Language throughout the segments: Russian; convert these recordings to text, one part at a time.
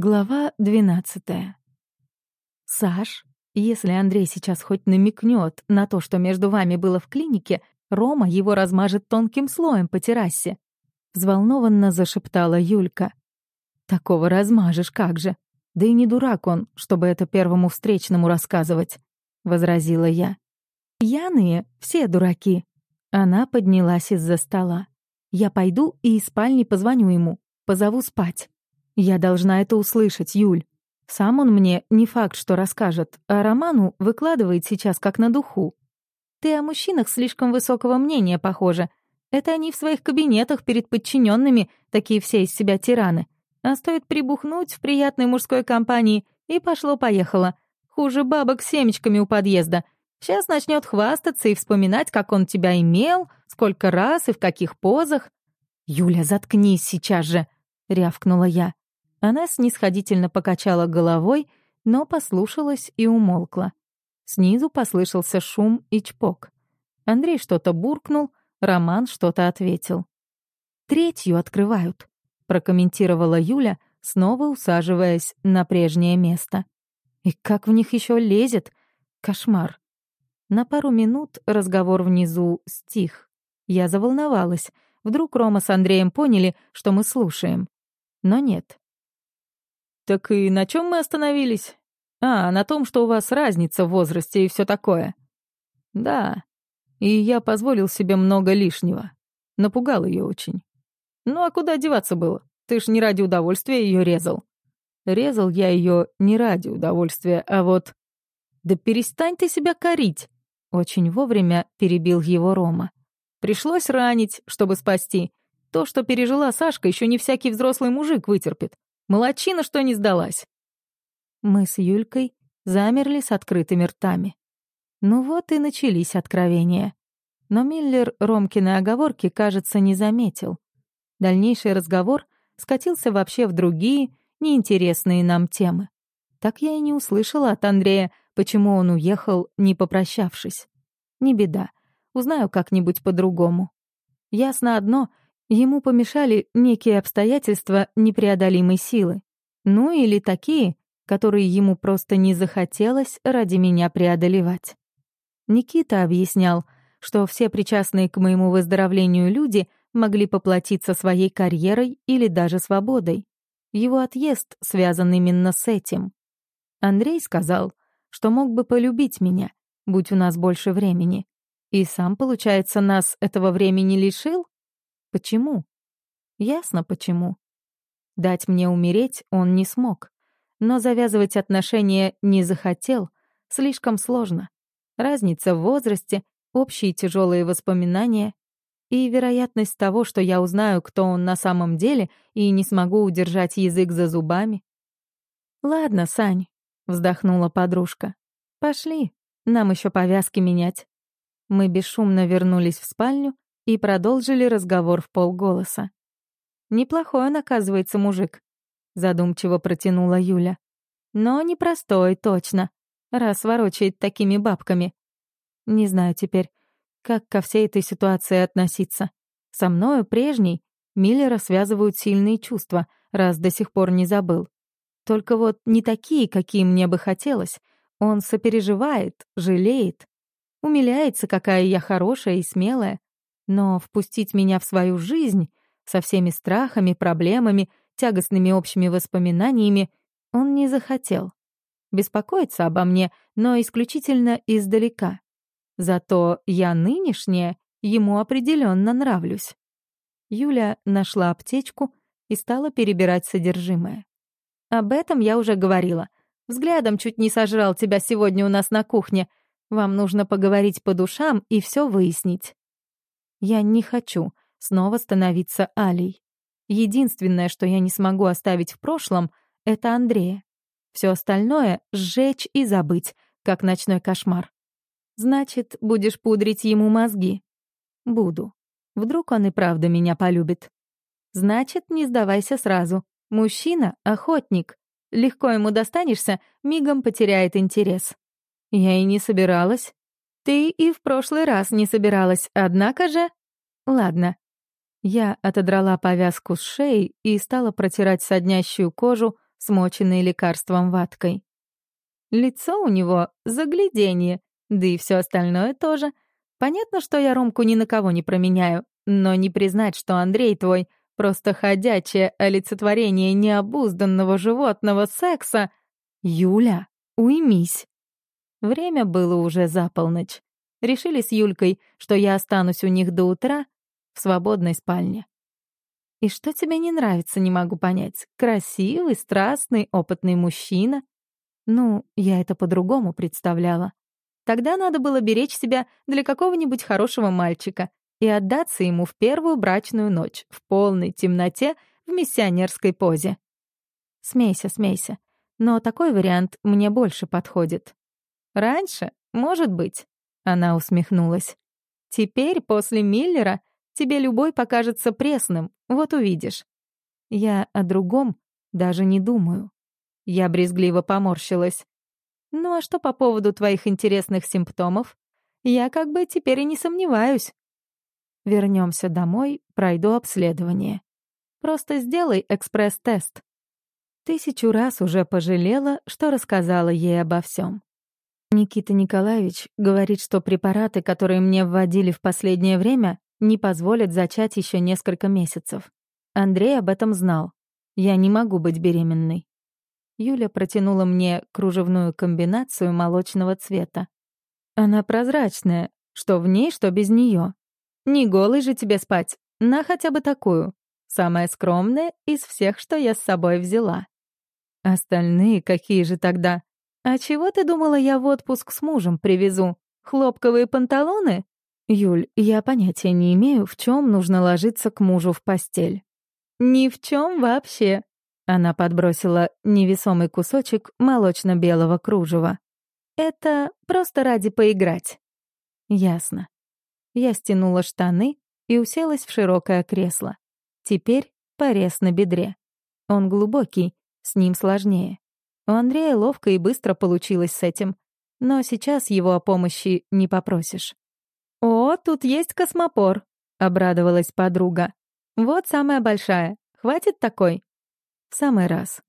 Глава двенадцатая. «Саш, если Андрей сейчас хоть намекнет на то, что между вами было в клинике, Рома его размажет тонким слоем по террасе», — взволнованно зашептала Юлька. «Такого размажешь, как же. Да и не дурак он, чтобы это первому встречному рассказывать», — возразила я. «Пьяные все дураки». Она поднялась из-за стола. «Я пойду и из спальни позвоню ему, позову спать». Я должна это услышать, Юль. Сам он мне не факт, что расскажет, а Роману выкладывает сейчас как на духу. Ты о мужчинах слишком высокого мнения, похоже. Это они в своих кабинетах перед подчиненными, такие все из себя тираны. А стоит прибухнуть в приятной мужской компании, и пошло-поехало. Хуже бабок с семечками у подъезда. Сейчас начнет хвастаться и вспоминать, как он тебя имел, сколько раз и в каких позах. «Юля, заткнись сейчас же!» — рявкнула я. Она снисходительно покачала головой, но послушалась и умолкла. Снизу послышался шум и чпок. Андрей что-то буркнул, Роман что-то ответил. «Третью открывают», — прокомментировала Юля, снова усаживаясь на прежнее место. «И как в них еще лезет? Кошмар». На пару минут разговор внизу стих. Я заволновалась. Вдруг Рома с Андреем поняли, что мы слушаем. Но нет, «Так и на чем мы остановились? А, на том, что у вас разница в возрасте и все такое». «Да, и я позволил себе много лишнего. Напугал ее очень. Ну а куда деваться было? Ты ж не ради удовольствия ее резал». Резал я ее не ради удовольствия, а вот... «Да перестань ты себя корить!» Очень вовремя перебил его Рома. «Пришлось ранить, чтобы спасти. То, что пережила Сашка, еще не всякий взрослый мужик вытерпит. Молодчина, что не сдалась. Мы с Юлькой замерли с открытыми ртами. Ну вот и начались откровения. Но Миллер Ромкины оговорки, кажется, не заметил. Дальнейший разговор скатился вообще в другие, неинтересные нам темы. Так я и не услышала от Андрея, почему он уехал, не попрощавшись. Не беда, узнаю как-нибудь по-другому. Ясно одно — Ему помешали некие обстоятельства непреодолимой силы. Ну или такие, которые ему просто не захотелось ради меня преодолевать. Никита объяснял, что все причастные к моему выздоровлению люди могли поплатиться своей карьерой или даже свободой. Его отъезд связан именно с этим. Андрей сказал, что мог бы полюбить меня, будь у нас больше времени. И сам, получается, нас этого времени лишил? Почему? Ясно почему. Дать мне умереть он не смог. Но завязывать отношения не захотел. Слишком сложно. Разница в возрасте, общие тяжелые воспоминания и вероятность того, что я узнаю, кто он на самом деле, и не смогу удержать язык за зубами. «Ладно, Сань», — вздохнула подружка. «Пошли, нам еще повязки менять». Мы бесшумно вернулись в спальню и продолжили разговор в полголоса. «Неплохой он, оказывается, мужик», — задумчиво протянула Юля. «Но непростой, точно, раз ворочает такими бабками. Не знаю теперь, как ко всей этой ситуации относиться. Со мною, прежней, Миллера связывают сильные чувства, раз до сих пор не забыл. Только вот не такие, какие мне бы хотелось. Он сопереживает, жалеет, умиляется, какая я хорошая и смелая, но впустить меня в свою жизнь со всеми страхами, проблемами, тягостными общими воспоминаниями он не захотел. Беспокоиться обо мне, но исключительно издалека. Зато я нынешняя ему определенно нравлюсь. Юля нашла аптечку и стала перебирать содержимое. «Об этом я уже говорила. Взглядом чуть не сожрал тебя сегодня у нас на кухне. Вам нужно поговорить по душам и все выяснить». Я не хочу снова становиться Алей. Единственное, что я не смогу оставить в прошлом, это Андрея. Все остальное — сжечь и забыть, как ночной кошмар. Значит, будешь пудрить ему мозги? Буду. Вдруг он и правда меня полюбит. Значит, не сдавайся сразу. Мужчина — охотник. Легко ему достанешься, мигом потеряет интерес. Я и не собиралась. Ты и в прошлый раз не собиралась, однако же... Ладно. Я отодрала повязку с шеи и стала протирать соднящую кожу смоченной лекарством ваткой. Лицо у него — загляденье, да и все остальное тоже. Понятно, что я Ромку ни на кого не променяю, но не признать, что Андрей твой — просто ходячее олицетворение необузданного животного секса. Юля, уймись. Время было уже за полночь. Решили с Юлькой, что я останусь у них до утра в свободной спальне. И что тебе не нравится, не могу понять. Красивый, страстный, опытный мужчина. Ну, я это по-другому представляла. Тогда надо было беречь себя для какого-нибудь хорошего мальчика и отдаться ему в первую брачную ночь, в полной темноте, в миссионерской позе. Смейся, смейся. Но такой вариант мне больше подходит. Раньше, может быть, она усмехнулась. Теперь, после Миллера, тебе любой покажется пресным, вот увидишь. Я о другом даже не думаю. Я брезгливо поморщилась. Ну а что по поводу твоих интересных симптомов? Я как бы теперь и не сомневаюсь. Вернемся домой, пройду обследование. Просто сделай экспресс-тест. Тысячу раз уже пожалела, что рассказала ей обо всем. Никита Николаевич говорит, что препараты, которые мне вводили в последнее время, не позволят зачать еще несколько месяцев. Андрей об этом знал. Я не могу быть беременной. Юля протянула мне кружевную комбинацию молочного цвета. Она прозрачная, что в ней, что без нее. Не голый же тебе спать, на хотя бы такую. Самая скромная из всех, что я с собой взяла. Остальные какие же тогда? «А чего ты думала, я в отпуск с мужем привезу? Хлопковые панталоны?» «Юль, я понятия не имею, в чем нужно ложиться к мужу в постель». «Ни в чем вообще», — она подбросила невесомый кусочек молочно-белого кружева. «Это просто ради поиграть». «Ясно». Я стянула штаны и уселась в широкое кресло. Теперь порез на бедре. Он глубокий, с ним сложнее. У Андрея ловко и быстро получилось с этим. Но сейчас его о помощи не попросишь. «О, тут есть космопор», — обрадовалась подруга. «Вот самая большая. Хватит такой?» «В самый раз».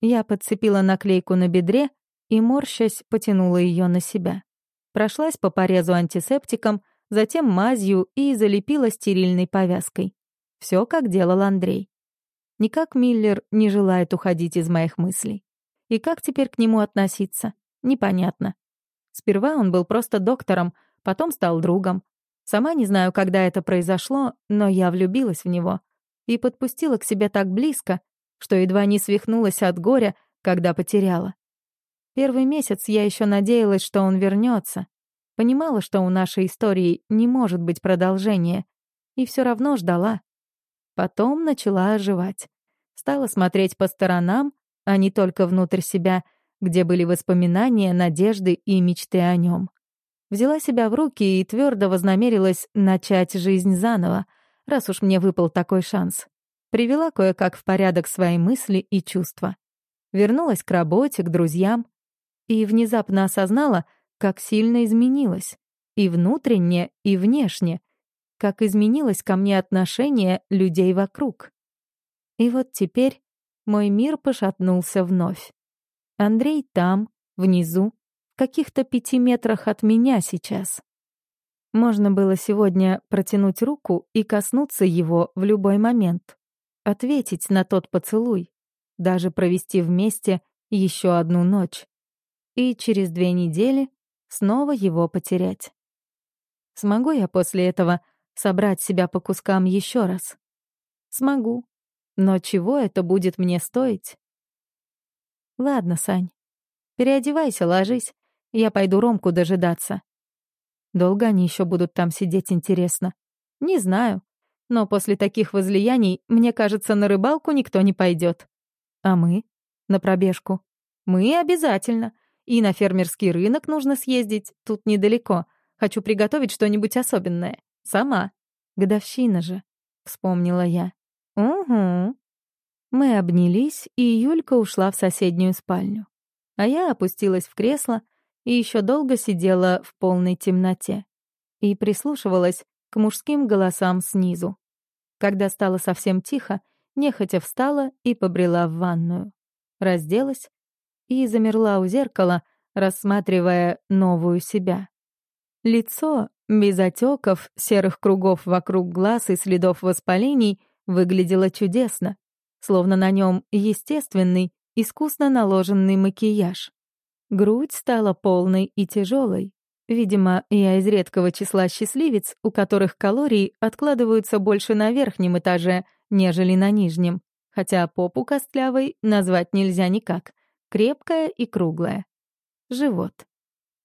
Я подцепила наклейку на бедре и, морщась, потянула ее на себя. Прошлась по порезу антисептиком, затем мазью и залепила стерильной повязкой. Все, как делал Андрей. Никак Миллер не желает уходить из моих мыслей. И как теперь к нему относиться? Непонятно. Сперва он был просто доктором, потом стал другом. Сама не знаю, когда это произошло, но я влюбилась в него и подпустила к себе так близко, что едва не свихнулась от горя, когда потеряла. Первый месяц я еще надеялась, что он вернется, Понимала, что у нашей истории не может быть продолжения, и все равно ждала. Потом начала оживать. Стала смотреть по сторонам а не только внутрь себя, где были воспоминания, надежды и мечты о нем. Взяла себя в руки и твердо вознамерилась начать жизнь заново, раз уж мне выпал такой шанс. Привела кое-как в порядок свои мысли и чувства. Вернулась к работе, к друзьям. И внезапно осознала, как сильно изменилась. И внутренне, и внешне. Как изменилось ко мне отношение людей вокруг. И вот теперь мой мир пошатнулся вновь. Андрей там, внизу, в каких-то пяти метрах от меня сейчас. Можно было сегодня протянуть руку и коснуться его в любой момент. Ответить на тот поцелуй. Даже провести вместе еще одну ночь. И через две недели снова его потерять. Смогу я после этого собрать себя по кускам еще раз? Смогу. Но чего это будет мне стоить? Ладно, Сань. Переодевайся, ложись. Я пойду Ромку дожидаться. Долго они еще будут там сидеть, интересно? Не знаю. Но после таких возлияний, мне кажется, на рыбалку никто не пойдет. А мы? На пробежку. Мы обязательно. И на фермерский рынок нужно съездить, тут недалеко. Хочу приготовить что-нибудь особенное. Сама. Годовщина же, вспомнила я. «Угу». Мы обнялись, и Юлька ушла в соседнюю спальню. А я опустилась в кресло и еще долго сидела в полной темноте и прислушивалась к мужским голосам снизу. Когда стало совсем тихо, нехотя встала и побрела в ванную. разделась и замерла у зеркала, рассматривая новую себя. Лицо, без отеков, серых кругов вокруг глаз и следов воспалений, выглядело чудесно, словно на нем естественный, искусно наложенный макияж. Грудь стала полной и тяжелой. Видимо, я из редкого числа счастливец, у которых калории откладываются больше на верхнем этаже, нежели на нижнем. Хотя попу костлявой назвать нельзя никак. Крепкая и круглая. Живот.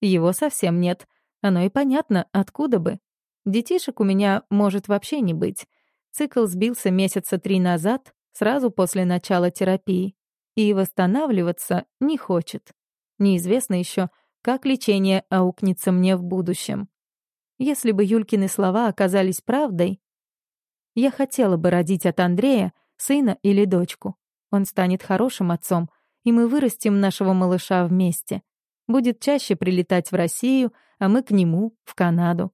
Его совсем нет. Оно и понятно, откуда бы. Детишек у меня может вообще не быть. Цикл сбился месяца три назад, сразу после начала терапии. И восстанавливаться не хочет. Неизвестно еще, как лечение аукнется мне в будущем. Если бы Юлькины слова оказались правдой, я хотела бы родить от Андрея сына или дочку. Он станет хорошим отцом, и мы вырастим нашего малыша вместе. Будет чаще прилетать в Россию, а мы к нему, в Канаду.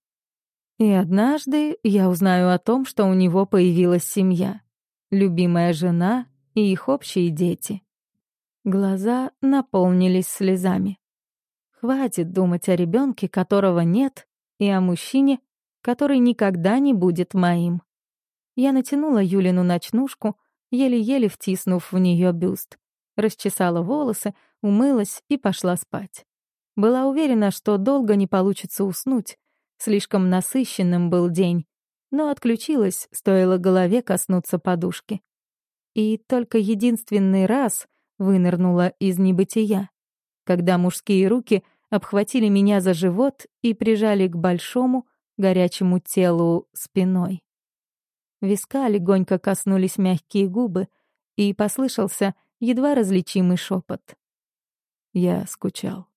И однажды я узнаю о том, что у него появилась семья. Любимая жена и их общие дети. Глаза наполнились слезами. Хватит думать о ребенке, которого нет, и о мужчине, который никогда не будет моим. Я натянула Юлину ночнушку, еле-еле втиснув в нее бюст. Расчесала волосы, умылась и пошла спать. Была уверена, что долго не получится уснуть. Слишком насыщенным был день. Но отключилась, стоило голове коснуться подушки. И только единственный раз вынырнула из небытия, когда мужские руки обхватили меня за живот и прижали к большому, горячему телу спиной. Виска легонько коснулись мягкие губы, и послышался едва различимый шепот. Я скучал.